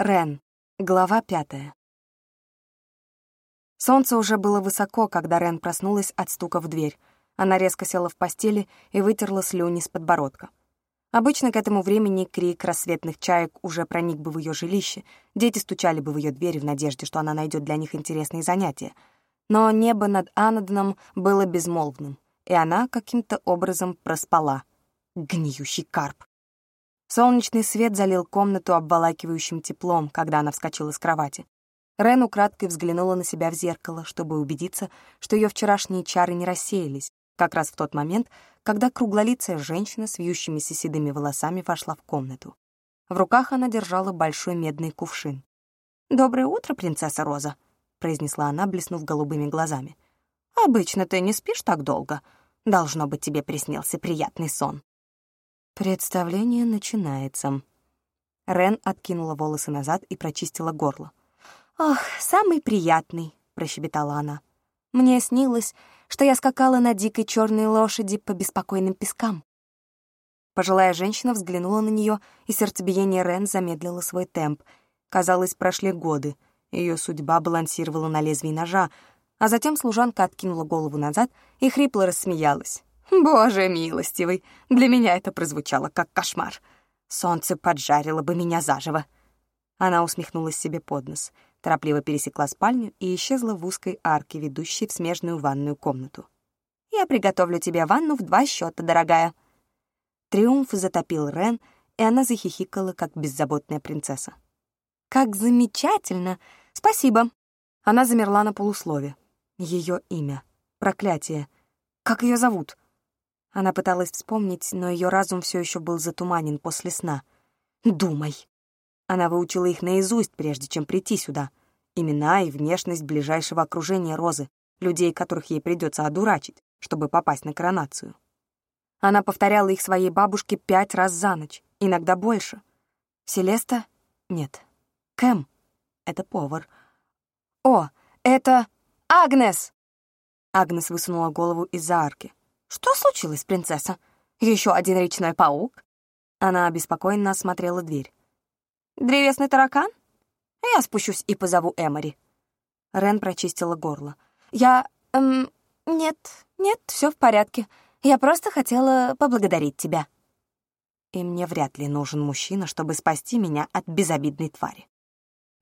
Рен. Глава пятая. Солнце уже было высоко, когда Рен проснулась от стука в дверь. Она резко села в постели и вытерла слюни с подбородка. Обычно к этому времени крик рассветных чаек уже проник бы в ее жилище, дети стучали бы в ее дверь в надежде, что она найдет для них интересные занятия. Но небо над Анадоном было безмолвным, и она каким-то образом проспала. Гниющий карп. Солнечный свет залил комнату обволакивающим теплом, когда она вскочила с кровати. Рен украдкой взглянула на себя в зеркало, чтобы убедиться, что ее вчерашние чары не рассеялись, как раз в тот момент, когда круглолицая женщина с вьющимися седыми волосами вошла в комнату. В руках она держала большой медный кувшин. «Доброе утро, принцесса Роза», — произнесла она, блеснув голубыми глазами. «Обычно ты не спишь так долго. Должно быть, тебе приснился приятный сон». Представление начинается. Рен откинула волосы назад и прочистила горло. «Ох, самый приятный», — прощебетала она. «Мне снилось, что я скакала на дикой черной лошади по беспокойным пескам». Пожилая женщина взглянула на нее, и сердцебиение Рен замедлило свой темп. Казалось, прошли годы. Ее судьба балансировала на лезвии ножа, а затем служанка откинула голову назад и хрипло рассмеялась. Боже милостивый, для меня это прозвучало как кошмар. Солнце поджарило бы меня заживо. Она усмехнулась себе под нос, торопливо пересекла спальню и исчезла в узкой арке, ведущей в смежную ванную комнату. «Я приготовлю тебе ванну в два счета, дорогая». Триумф затопил Рен, и она захихикала, как беззаботная принцесса. «Как замечательно! Спасибо!» Она замерла на полуслове. Ее имя. Проклятие. Как ее зовут? Она пыталась вспомнить, но ее разум все еще был затуманен после сна. «Думай!» Она выучила их наизусть, прежде чем прийти сюда. Имена и внешность ближайшего окружения Розы, людей, которых ей придется одурачить, чтобы попасть на коронацию. Она повторяла их своей бабушке пять раз за ночь, иногда больше. Селеста? Нет. Кэм? Это повар. О, это Агнес! Агнес высунула голову из-за арки. «Что случилось, принцесса? Еще один речной паук?» Она обеспокоенно осмотрела дверь. «Древесный таракан? Я спущусь и позову Эмори». Рен прочистила горло. «Я... Эм, нет, нет, все в порядке. Я просто хотела поблагодарить тебя». И мне вряд ли нужен мужчина, чтобы спасти меня от безобидной твари.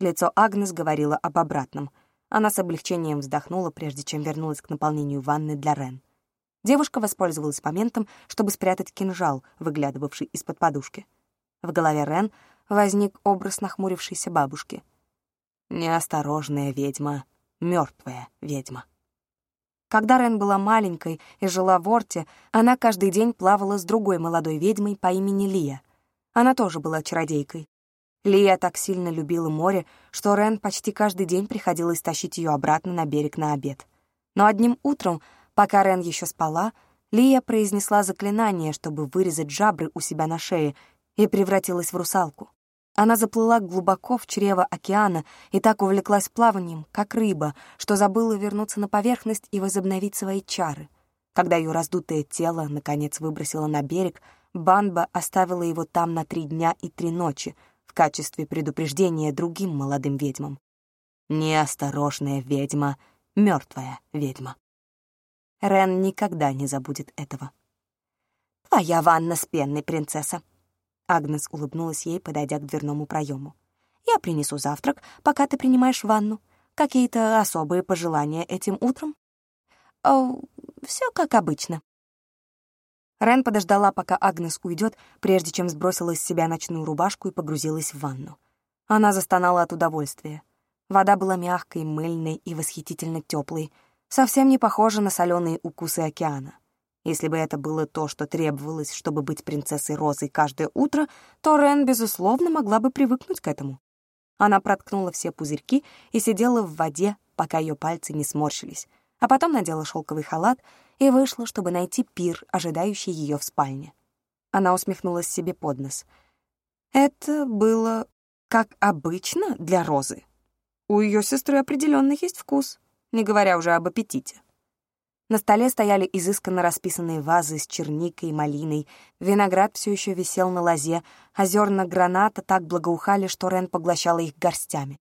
Лицо Агнес говорило об обратном. Она с облегчением вздохнула, прежде чем вернулась к наполнению ванны для Рен. Девушка воспользовалась моментом, чтобы спрятать кинжал, выглядывавший из-под подушки. В голове Рен возник образ нахмурившейся бабушки. Неосторожная ведьма, мертвая ведьма. Когда Рен была маленькой и жила в Орте, она каждый день плавала с другой молодой ведьмой по имени Лия. Она тоже была чародейкой. Лия так сильно любила море, что Рен почти каждый день приходилось тащить ее обратно на берег на обед. Но одним утром Пока Рен еще спала, Лия произнесла заклинание, чтобы вырезать жабры у себя на шее, и превратилась в русалку. Она заплыла глубоко в чрево океана и так увлеклась плаванием, как рыба, что забыла вернуться на поверхность и возобновить свои чары. Когда ее раздутое тело, наконец, выбросило на берег, Банба оставила его там на три дня и три ночи в качестве предупреждения другим молодым ведьмам. Неосторожная ведьма, мертвая ведьма. Рен никогда не забудет этого. «Твоя ванна с пенной, принцесса!» Агнес улыбнулась ей, подойдя к дверному проему. «Я принесу завтрак, пока ты принимаешь ванну. Какие-то особые пожелания этим утром?» «О, все как обычно». Рен подождала, пока Агнес уйдет, прежде чем сбросила с себя ночную рубашку и погрузилась в ванну. Она застонала от удовольствия. Вода была мягкой, мыльной и восхитительно теплой, совсем не похоже на соленые укусы океана. Если бы это было то, что требовалось, чтобы быть принцессой Розой каждое утро, то Рен, безусловно, могла бы привыкнуть к этому. Она проткнула все пузырьки и сидела в воде, пока ее пальцы не сморщились, а потом надела шелковый халат и вышла, чтобы найти пир, ожидающий ее в спальне. Она усмехнулась себе под нос. Это было как обычно для Розы. У ее сестры определенно есть вкус не говоря уже об аппетите. На столе стояли изысканно расписанные вазы с черникой и малиной, виноград все еще висел на лозе, а зерна граната так благоухали, что Рен поглощала их горстями.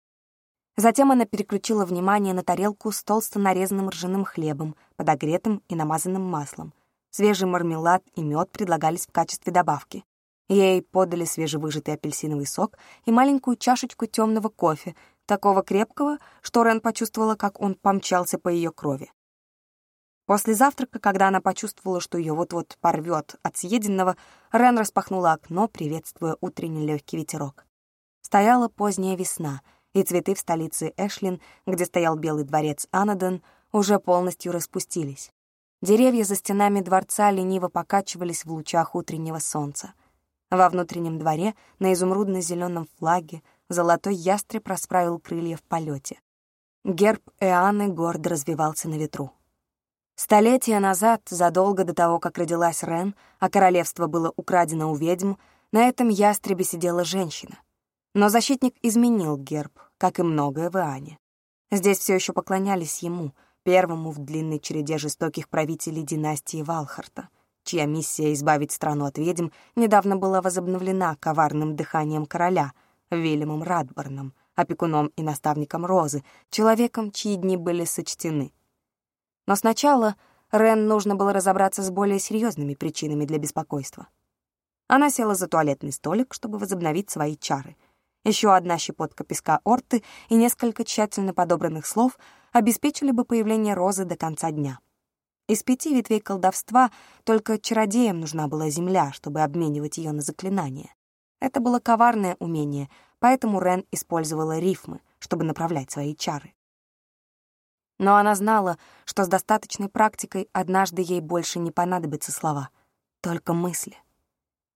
Затем она переключила внимание на тарелку с толсто нарезанным ржаным хлебом, подогретым и намазанным маслом. Свежий мармелад и мед предлагались в качестве добавки. Ей подали свежевыжатый апельсиновый сок и маленькую чашечку темного кофе, такого крепкого, что Рен почувствовала, как он помчался по ее крови. После завтрака, когда она почувствовала, что ее вот-вот порвет от съеденного, Рен распахнула окно, приветствуя утренний легкий ветерок. Стояла поздняя весна — и цветы в столице Эшлин, где стоял Белый дворец Анадон, уже полностью распустились. Деревья за стенами дворца лениво покачивались в лучах утреннего солнца. Во внутреннем дворе на изумрудно-зеленом флаге золотой ястреб расправил крылья в полете. Герб Эаны гордо развивался на ветру. Столетия назад, задолго до того, как родилась Рен, а королевство было украдено у ведьм, на этом ястребе сидела женщина — но защитник изменил герб, как и многое в Иоанне. Здесь все еще поклонялись ему, первому в длинной череде жестоких правителей династии Валхарта, чья миссия избавить страну от ведьм недавно была возобновлена коварным дыханием короля, Вильямом Радборном, опекуном и наставником Розы, человеком, чьи дни были сочтены. Но сначала Рен нужно было разобраться с более серьезными причинами для беспокойства. Она села за туалетный столик, чтобы возобновить свои чары — еще одна щепотка песка орты и несколько тщательно подобранных слов обеспечили бы появление розы до конца дня. Из пяти ветвей колдовства только чародеям нужна была земля, чтобы обменивать ее на заклинания. Это было коварное умение, поэтому Рен использовала рифмы, чтобы направлять свои чары. Но она знала, что с достаточной практикой однажды ей больше не понадобятся слова, только мысли.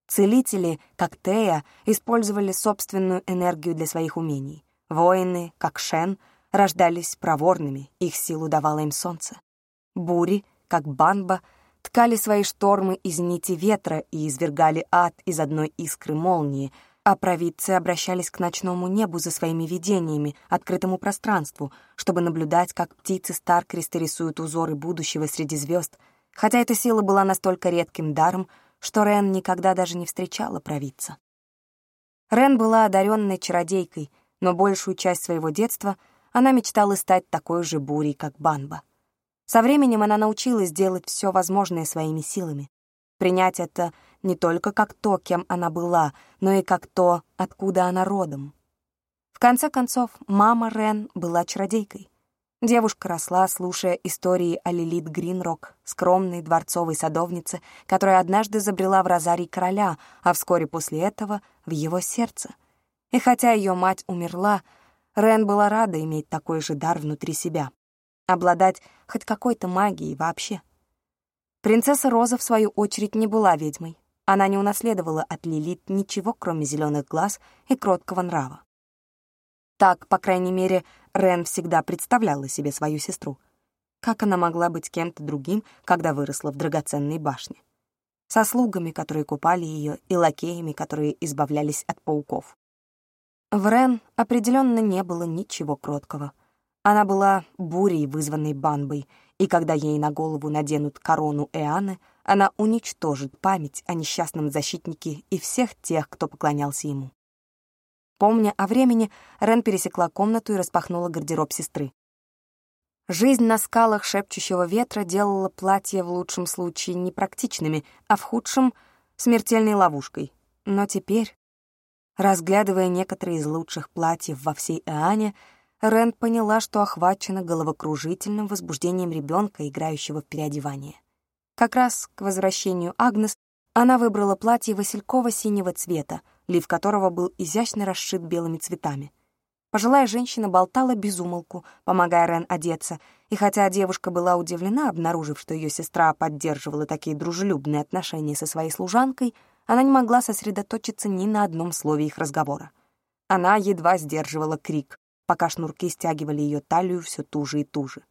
Целители, как Тея, использовали собственную энергию для своих умений. Воины, как Шен, рождались проворными, их силу давало им солнце. Бури, как Банба, ткали свои штормы из нити ветра и извергали ад из одной искры молнии, а провидцы обращались к ночному небу за своими видениями, открытому пространству, чтобы наблюдать, как птицы Старкреста рисуют узоры будущего среди звезд, хотя эта сила была настолько редким даром, что Рен никогда даже не встречала провидца. Рен была одаренной чародейкой, но большую часть своего детства она мечтала стать такой же бурей, как Банба. Со временем она научилась делать все возможное своими силами. Принять это не только как то, кем она была, но и как то, откуда она родом. В конце концов, мама Рен была чародейкой. Девушка росла, слушая истории о Лилит Гринрок, скромной дворцовой садовнице, которая однажды забрела в розарий короля, а вскоре после этого — в его сердце. И хотя ее мать умерла, Рен была рада иметь такой же дар внутри себя, обладать хоть какой-то магией вообще. Принцесса Роза, в свою очередь, не была ведьмой. Она не унаследовала от Лилит ничего, кроме зеленых глаз и кроткого нрава. Так, по крайней мере, Рен всегда представляла себе свою сестру. Как она могла быть кем-то другим, когда выросла в драгоценной башне? Со слугами, которые купали ее, и лакеями, которые избавлялись от пауков. В Рен определенно не было ничего кроткого. Она была бурей, вызванной банбой, и когда ей на голову наденут корону Эаны, она уничтожит память о несчастном защитнике и всех тех, кто поклонялся ему. Помня о времени, Рен пересекла комнату и распахнула гардероб сестры. Жизнь на скалах шепчущего ветра делала платья в лучшем случае непрактичными, а в худшем — смертельной ловушкой. Но теперь, разглядывая некоторые из лучших платьев во всей Иоанне, Рен поняла, что охвачена головокружительным возбуждением ребенка, играющего в переодевание. Как раз к возвращению Агнес она выбрала платье васильково-синего цвета, лиф которого был изящно расшит белыми цветами. Пожилая женщина болтала без умолку, помогая Рен одеться, и хотя девушка была удивлена, обнаружив, что ее сестра поддерживала такие дружелюбные отношения со своей служанкой, она не могла сосредоточиться ни на одном слове их разговора. Она едва сдерживала крик, пока шнурки стягивали ее талию все туже и туже.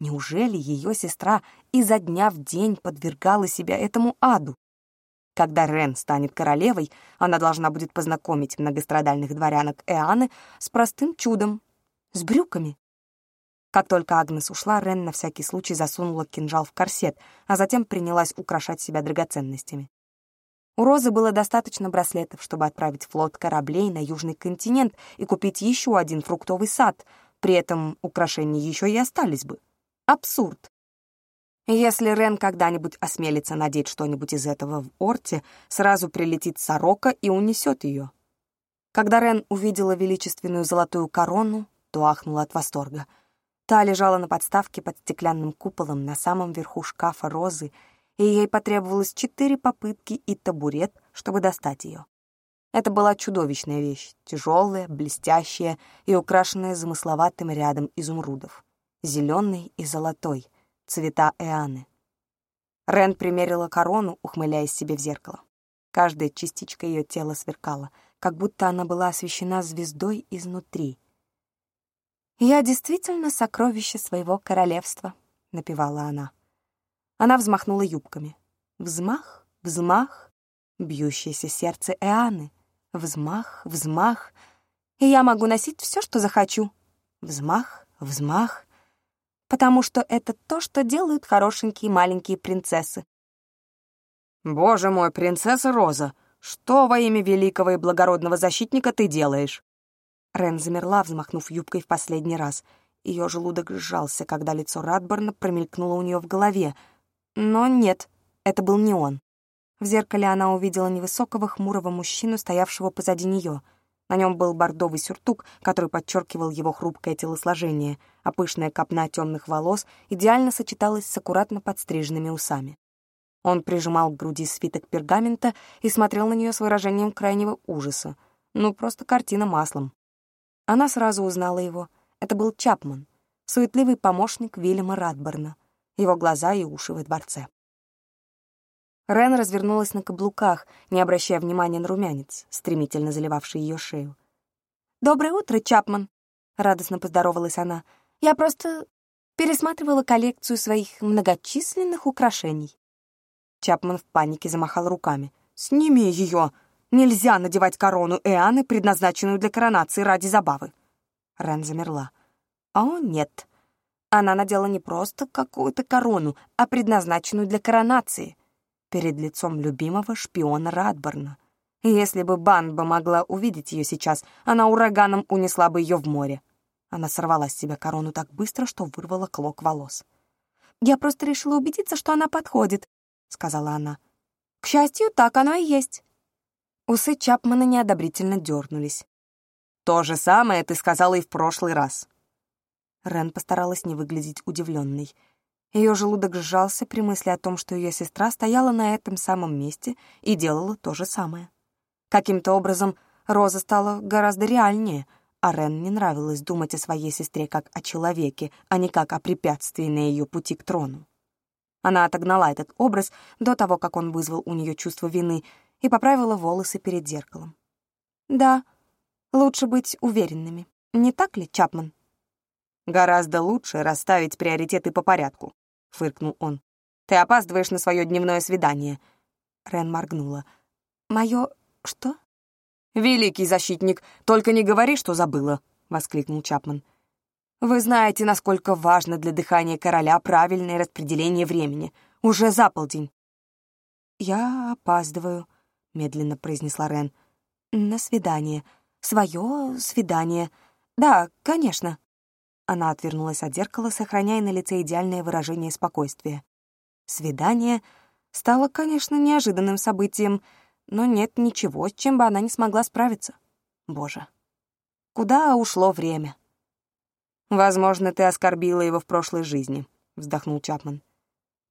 Неужели ее сестра изо дня в день подвергала себя этому аду? Когда Рен станет королевой, она должна будет познакомить многострадальных дворянок Эаны с простым чудом — с брюками. Как только Агнес ушла, Рен на всякий случай засунула кинжал в корсет, а затем принялась украшать себя драгоценностями. У Розы было достаточно браслетов, чтобы отправить флот кораблей на Южный континент и купить еще один фруктовый сад, при этом украшения еще и остались бы. Абсурд. Если Рен когда-нибудь осмелится надеть что-нибудь из этого в Орте, сразу прилетит сорока и унесет ее. Когда Рен увидела величественную золотую корону, то ахнула от восторга. Та лежала на подставке под стеклянным куполом на самом верху шкафа розы, и ей потребовалось четыре попытки и табурет, чтобы достать ее. Это была чудовищная вещь, тяжелая, блестящая и украшенная замысловатым рядом изумрудов, зеленый и золотой, цвета Эаны. Рен примерила корону, ухмыляясь себе в зеркало. Каждая частичка ее тела сверкала, как будто она была освещена звездой изнутри. «Я действительно сокровище своего королевства», — напевала она. Она взмахнула юбками. Взмах, взмах, бьющееся сердце Эаны. Взмах, взмах, и я могу носить все, что захочу. Взмах, взмах, потому что это то, что делают хорошенькие маленькие принцессы. «Боже мой, принцесса Роза, что во имя великого и благородного защитника ты делаешь?» Рен замерла, взмахнув юбкой в последний раз. Ее желудок сжался, когда лицо Радборна промелькнуло у нее в голове. Но нет, это был не он. В зеркале она увидела невысокого хмурого мужчину, стоявшего позади нее — на нем был бордовый сюртук, который подчеркивал его хрупкое телосложение, а пышная копна темных волос идеально сочеталась с аккуратно подстриженными усами. Он прижимал к груди свиток пергамента и смотрел на нее с выражением крайнего ужаса. Ну, просто картина маслом. Она сразу узнала его. Это был Чапман, суетливый помощник Вильяма Радборна. Его глаза и уши во дворце. Рен развернулась на каблуках, не обращая внимания на румянец, стремительно заливавший ее шею. «Доброе утро, Чапман!» — радостно поздоровалась она. «Я просто пересматривала коллекцию своих многочисленных украшений». Чапман в панике замахал руками. «Сними ее! Нельзя надевать корону Эаны, предназначенную для коронации ради забавы!» Рен замерла. «О, нет!» Она надела не просто какую-то корону, а предназначенную для коронации — перед лицом любимого шпиона Радборна. Если бы Банба могла увидеть ее сейчас, она ураганом унесла бы ее в море. Она сорвала с себя корону так быстро, что вырвала клок волос. «Я просто решила убедиться, что она подходит», — сказала она. «К счастью, так оно и есть». Усы Чапмана неодобрительно дернулись. «То же самое ты сказала и в прошлый раз». Рен постаралась не выглядеть удивленной. Ее желудок сжался при мысли о том, что ее сестра стояла на этом самом месте и делала то же самое. Каким-то образом Роза стала гораздо реальнее, а Рен не нравилось думать о своей сестре как о человеке, а не как о препятствии на ее пути к трону. Она отогнала этот образ до того, как он вызвал у нее чувство вины, и поправила волосы перед зеркалом. «Да, лучше быть уверенными. Не так ли, Чапман?» «Гораздо лучше расставить приоритеты по порядку», — фыркнул он. «Ты опаздываешь на свое дневное свидание». Рен моргнула. «Мое... что?» «Великий защитник, только не говори, что забыла», — воскликнул Чапман. «Вы знаете, насколько важно для дыхания короля правильное распределение времени. Уже за полдень». «Я опаздываю», — медленно произнесла Рен. «На свидание. Свое свидание. Да, конечно». Она отвернулась от зеркала, сохраняя на лице идеальное выражение спокойствия. Свидание стало, конечно, неожиданным событием, но нет ничего, с чем бы она не смогла справиться. Боже, куда ушло время? «Возможно, ты оскорбила его в прошлой жизни», — вздохнул Чапман.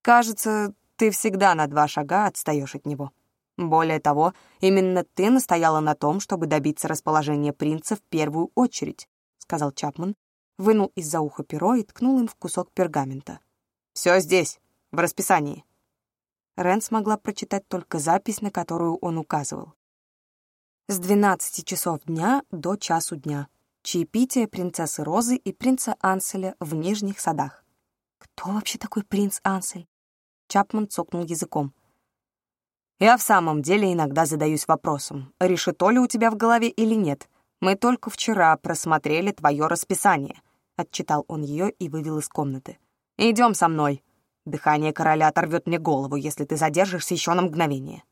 «Кажется, ты всегда на два шага отстаешь от него. Более того, именно ты настояла на том, чтобы добиться расположения принца в первую очередь», — сказал Чапман, вынул из-за уха перо и ткнул им в кусок пергамента. «Все здесь, в расписании». Рен смогла прочитать только запись, на которую он указывал. С 12 часов дня до часу дня. Чаепитие принцессы Розы и принца Анселя в Нижних садах. Кто вообще такой принц Ансель? Чапман цокнул языком. Я в самом деле иногда задаюсь вопросом, решето ли у тебя в голове или нет. Мы только вчера просмотрели твое расписание. Отчитал он ее и вывел из комнаты. «Идем со мной. Дыхание короля оторвет мне голову, если ты задержишься еще на мгновение».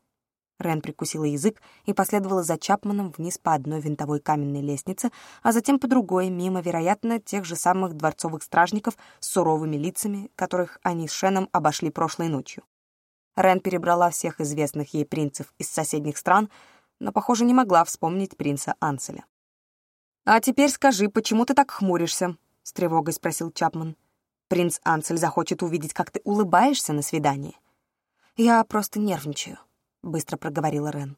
Рен прикусила язык и последовала за Чапманом вниз по одной винтовой каменной лестнице, а затем по другой, мимо, вероятно, тех же самых дворцовых стражников с суровыми лицами, которых они с Шеном обошли прошлой ночью. Рен перебрала всех известных ей принцев из соседних стран, но, похоже, не могла вспомнить принца Анселя. «А теперь скажи, почему ты так хмуришься?» — с тревогой спросил Чапман. «Принц Ансель захочет увидеть, как ты улыбаешься на свидании». «Я просто нервничаю», — быстро проговорила Рен.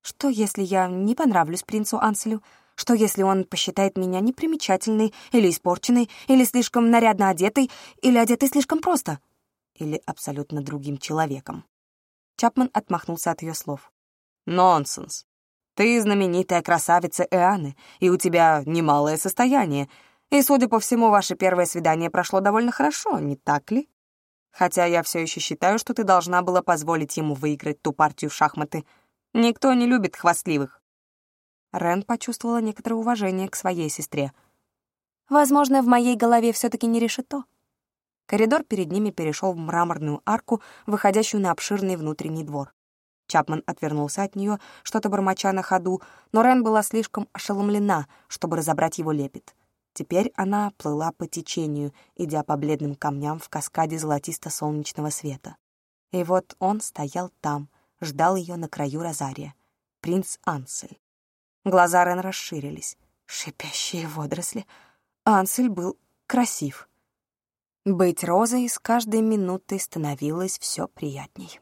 «Что, если я не понравлюсь принцу Анселю? Что, если он посчитает меня непримечательной или испорченной, или слишком нарядно одетой, или одетой слишком просто? Или абсолютно другим человеком?» Чапман отмахнулся от ее слов. «Нонсенс. Ты знаменитая красавица Эаны, и у тебя немалое состояние, и, судя по всему, ваше первое свидание прошло довольно хорошо, не так ли?» Хотя я все еще считаю, что ты должна была позволить ему выиграть ту партию в шахматы. Никто не любит хвастливых». Рен почувствовала некоторое уважение к своей сестре. «Возможно, в моей голове все таки не решето». Коридор перед ними перешел в мраморную арку, выходящую на обширный внутренний двор. Чапман отвернулся от нее, что-то бормоча на ходу, но Рен была слишком ошеломлена, чтобы разобрать его лепет. Теперь она плыла по течению, идя по бледным камням в каскаде золотисто-солнечного света. И вот он стоял там, ждал ее на краю розария. Принц Ансель. Глаза Рен расширились. Шипящие водоросли. Ансель был красив. Быть розой с каждой минутой становилось все приятней.